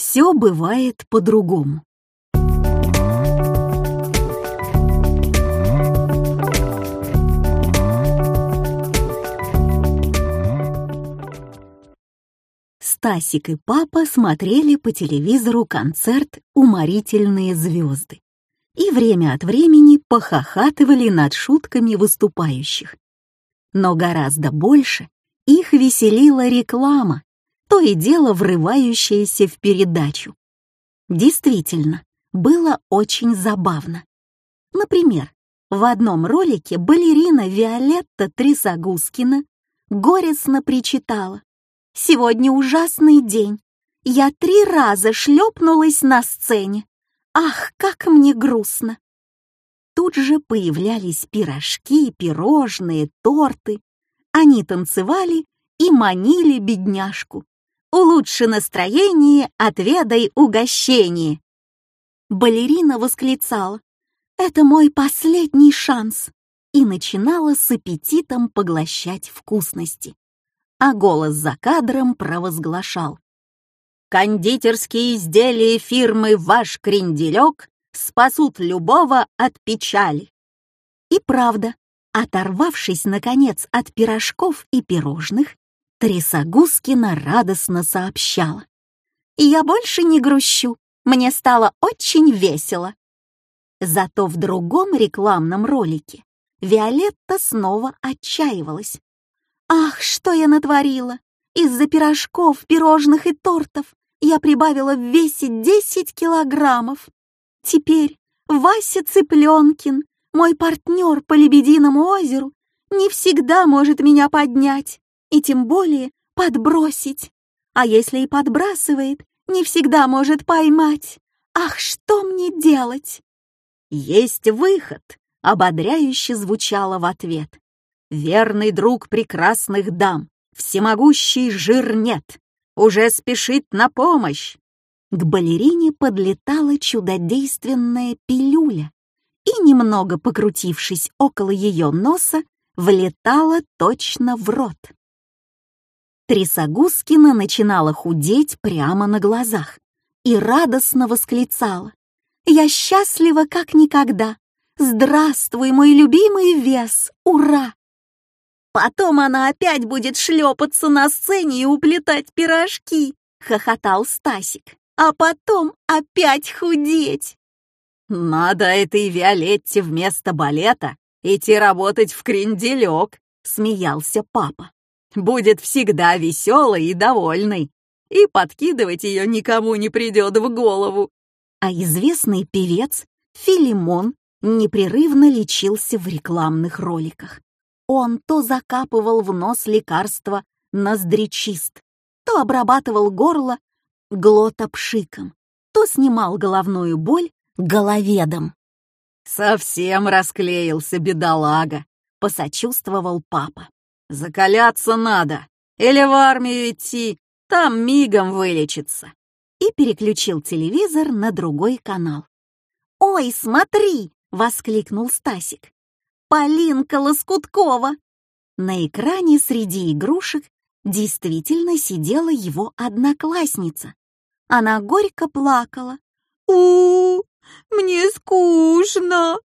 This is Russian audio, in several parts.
все бывает по-другому. Стасик и папа смотрели по телевизору концерт «Уморительные звезды» и время от времени похохатывали над шутками выступающих. Но гораздо больше их веселила реклама, то и дело врывающаяся в передачу. Действительно, было очень забавно. Например, в одном ролике балерина Виолетта Трисогускина горестно причитала. Сегодня ужасный день. Я три раза шлепнулась на сцене. Ах, как мне грустно. Тут же появлялись пирожки, пирожные, торты. Они танцевали и манили бедняжку. «Улучши настроение, отведай угощение!» Балерина восклицала «Это мой последний шанс!» и начинала с аппетитом поглощать вкусности а голос за кадром провозглашал. «Кондитерские изделия фирмы «Ваш кренделек» спасут любого от печали». И правда, оторвавшись, наконец, от пирожков и пирожных, Триса Гускина радостно сообщала. «Я больше не грущу, мне стало очень весело». Зато в другом рекламном ролике Виолетта снова отчаивалась. Ах, что я натворила! Из-за пирожков, пирожных и тортов я прибавила в весе 10 килограммов. Теперь Вася Цыпленкин, мой партнер по Лебединому озеру, не всегда может меня поднять и тем более подбросить. А если и подбрасывает, не всегда может поймать. Ах, что мне делать? Есть выход, ободряюще звучало в ответ верный друг прекрасных дам, всемогущий жир нет, уже спешит на помощь. К балерине подлетала чудодейственная пилюля и, немного покрутившись около ее носа, влетала точно в рот. Трисогускина начинала худеть прямо на глазах и радостно восклицала. «Я счастлива, как никогда! Здравствуй, мой любимый вес! Ура! Потом она опять будет шлепаться на сцене и уплетать пирожки, хохотал Стасик. А потом опять худеть. Надо этой Виолетте вместо балета идти работать в кренделек, смеялся папа. Будет всегда веселой и довольной, и подкидывать ее никому не придет в голову. А известный певец Филимон непрерывно лечился в рекламных роликах. Он то закапывал в нос лекарство ноздречист, то обрабатывал горло глотопшиком, то снимал головную боль головедом. «Совсем расклеился бедолага», — посочувствовал папа. «Закаляться надо, или в армию идти, там мигом вылечится». И переключил телевизор на другой канал. «Ой, смотри!» — воскликнул Стасик. Полинка Лоскуткова!» На экране среди игрушек действительно сидела его одноклассница. Она горько плакала. у, мне скучно!»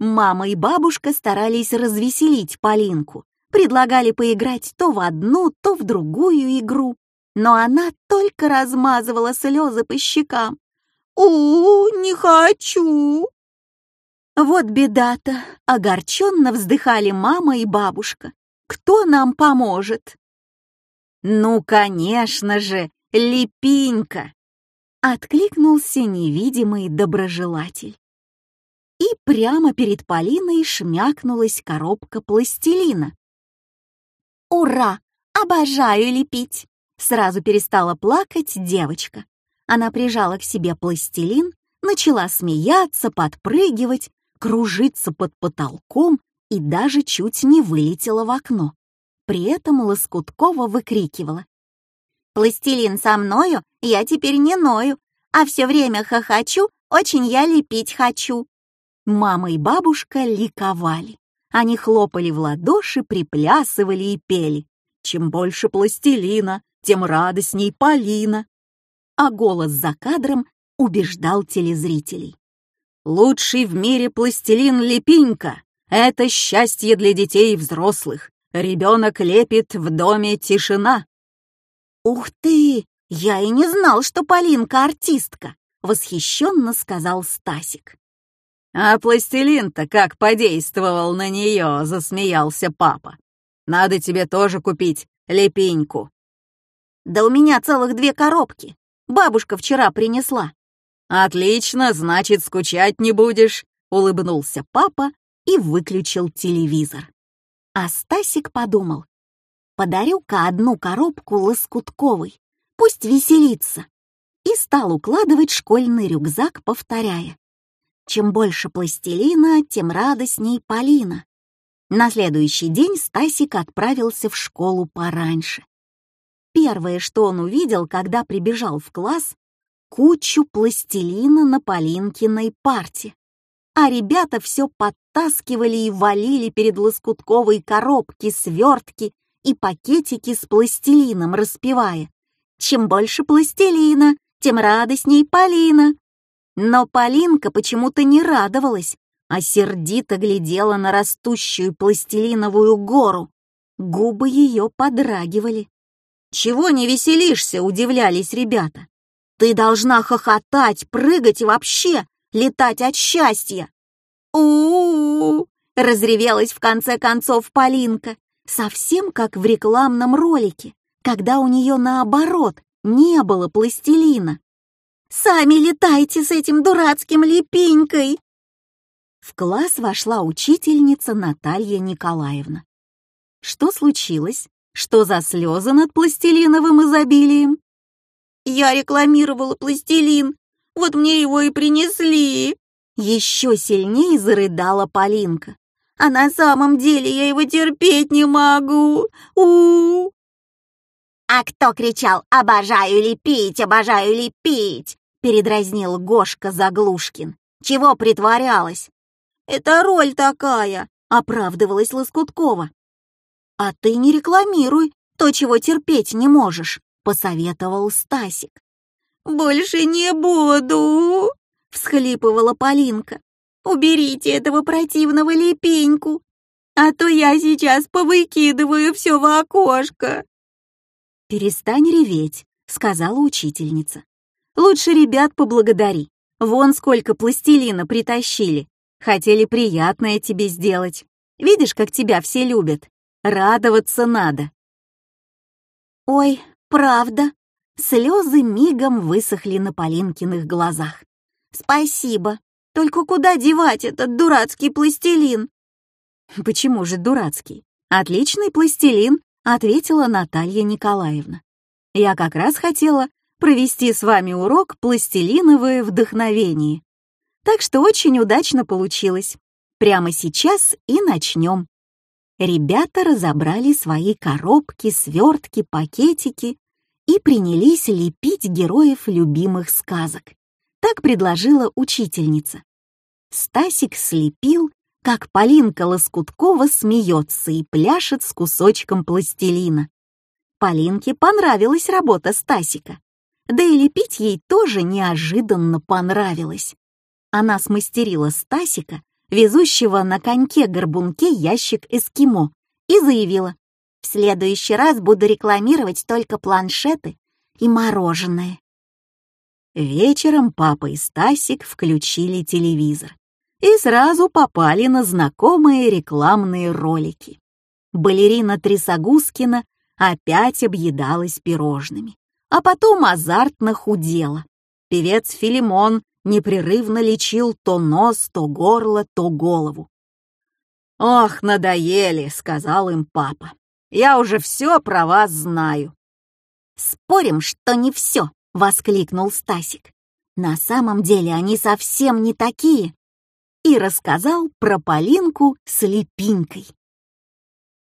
Мама и бабушка старались развеселить Полинку, предлагали поиграть то в одну, то в другую игру, но она только размазывала слезы по щекам. у не хочу!» Вот беда-то, огорченно вздыхали мама и бабушка. Кто нам поможет? Ну, конечно же, Липинька! Откликнулся невидимый доброжелатель. И прямо перед Полиной шмякнулась коробка пластилина. «Ура! Обожаю лепить!» Сразу перестала плакать девочка. Она прижала к себе пластилин, начала смеяться, подпрыгивать, кружиться под потолком и даже чуть не вылетела в окно. При этом Лоскуткова выкрикивала. «Пластилин со мною, я теперь не ною, а все время хохочу, очень я лепить хочу». Мама и бабушка ликовали. Они хлопали в ладоши, приплясывали и пели. Чем больше пластилина, тем радостней Полина. а голос за кадром убеждал телезрителей. «Лучший в мире пластилин Лепинька — это счастье для детей и взрослых. Ребенок лепит в доме тишина». «Ух ты! Я и не знал, что Полинка артистка!» — восхищенно сказал Стасик. «А пластилин-то как подействовал на нее!» — засмеялся папа. «Надо тебе тоже купить лепиньку». «Да у меня целых две коробки. Бабушка вчера принесла». «Отлично, значит, скучать не будешь», — улыбнулся папа и выключил телевизор. А Стасик подумал, подарю-ка одну коробку лоскутковой, пусть веселится, и стал укладывать школьный рюкзак, повторяя. Чем больше пластилина, тем радостней Полина. На следующий день Стасик отправился в школу пораньше. Первое, что он увидел, когда прибежал в класс, кучу пластилина на Полинкиной парте. А ребята все подтаскивали и валили перед лоскутковой коробки, свертки и пакетики с пластилином, распевая. «Чем больше пластилина, тем радостней Полина». Но Полинка почему-то не радовалась, а сердито глядела на растущую пластилиновую гору. Губы ее подрагивали. «Чего не веселишься?» — удивлялись ребята. «Ты должна хохотать, прыгать и вообще летать от счастья!» «У-у-у!» — разревелась в конце концов Полинка, совсем как в рекламном ролике, когда у нее наоборот не было пластилина. «Сами летайте с этим дурацким лепенькой!» В класс вошла учительница Наталья Николаевна. Что случилось? Что за слезы над пластилиновым изобилием? Я рекламировала пластилин, вот мне его и принесли. Еще сильнее зарыдала Полинка. А на самом деле я его терпеть не могу. У, -у, -у. «А кто кричал «Обожаю лепить, обожаю лепить»?» передразнил Гошка Заглушкин. «Чего притворялась?» «Это роль такая», — оправдывалась Лоскуткова. «А ты не рекламируй то, чего терпеть не можешь», — посоветовал Стасик. «Больше не буду», — всхлипывала Полинка. «Уберите этого противного лепеньку, а то я сейчас повыкидываю все в окошко». «Перестань реветь», — сказала учительница. «Лучше ребят поблагодари. Вон сколько пластилина притащили. Хотели приятное тебе сделать. Видишь, как тебя все любят. Радоваться надо». «Ой, правда?» Слезы мигом высохли на Полинкиных глазах. «Спасибо. Только куда девать этот дурацкий пластилин?» «Почему же дурацкий? Отличный пластилин», — ответила Наталья Николаевна. «Я как раз хотела провести с вами урок «Пластилиновое вдохновение». Так что очень удачно получилось. Прямо сейчас и начнем. Ребята разобрали свои коробки, свертки, пакетики и принялись лепить героев любимых сказок. Так предложила учительница. Стасик слепил, как Полинка Лоскуткова смеется и пляшет с кусочком пластилина. Полинке понравилась работа Стасика. Да и лепить ей тоже неожиданно понравилось. Она смастерила Стасика, везущего на коньке-горбунке ящик эскимо, и заявила, «В следующий раз буду рекламировать только планшеты и мороженое». Вечером папа и Стасик включили телевизор и сразу попали на знакомые рекламные ролики. Балерина Трясогузкина опять объедалась пирожными а потом азартно худела. Певец Филимон непрерывно лечил то нос, то горло, то голову. «Ох, надоели», — сказал им папа. «Я уже все про вас знаю». «Спорим, что не все», — воскликнул Стасик. «На самом деле они совсем не такие». И рассказал про Полинку с Лепинкой.